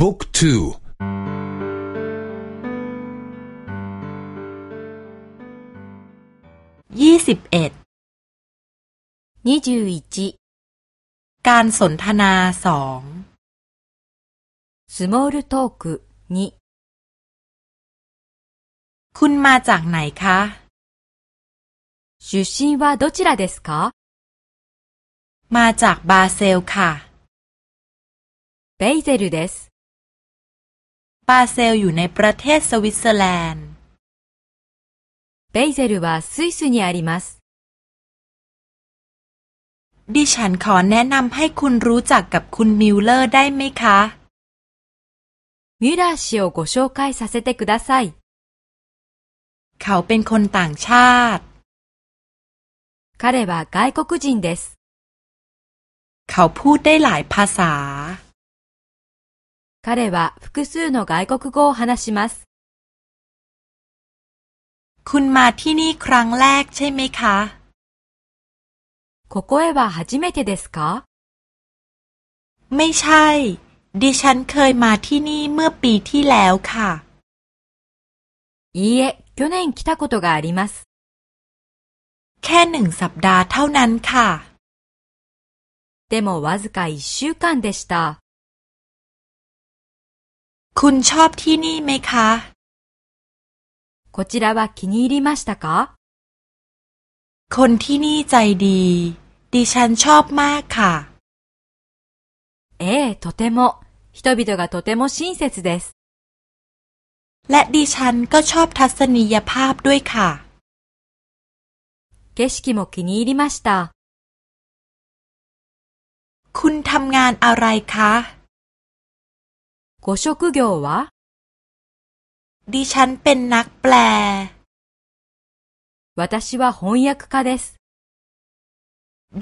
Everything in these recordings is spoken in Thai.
บุ๊กทูยี่สิบเอ็ดการสนทนาสองスモールトーク2คุณมาจากไหนคะ出身はどちらですかมาจากบาเซลค่ะベイゼルです บาเซลอยู่ในประเทศสวิตเซอร์แลนด์ベイゼルはスイスにありますดิฉันขอแนะนำให้คุณรู้จักกับคุณมิลเลอร์ได้ไหมคะミュラー氏をご紹介させてくださいเขาเป็นคนต่างชาติ彼は外国人ですเขาพูดได้หลายภาษา 彼は複数の外国語を話しますคุณมาที่นี่ครั้งแรกใช่ไหมคะここへは初めてですかไม่ใช่ ดิฉันเคยมาที่นี่เมื่อปีที่แล้วค่ะいいえ、去年来たことがあります。แค่หนึ่งสัปดาห์เท่านั้นค่ะでもわずか一週間でした。 คุณชอบที่นี่ไหมคะこちらは気に入りましたかคนที่นี่ใจดีดิฉันชอบมากค่ะ ええ、とても。人々がとても親切です。และดิฉันก็ชอบทัศนียภาพด้วยค่ะ景色も気に入りました。คุณทำงานอะไรคะ ご職業はดิฉันเป็นนักแปล私は翻訳家です。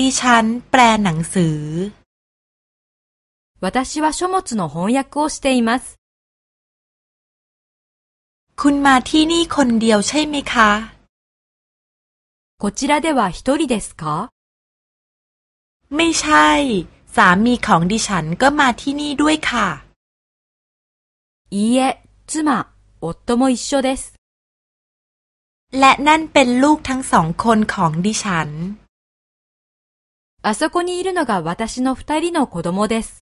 ดิฉันแปลหนังสือ私は書物の翻訳をしています。คุณมาที่นี่คนเดียวใช่ไหมคะ こちらでは一人ですかไม่ใช่ สามีของดิฉันก็มาที่นี่ด้วยค่ะ いいえ、妻、夫も一緒です。และนั่นเป็นลูกทั้งสองคนของดิฉันあそこにいるのが私の二人の子供です。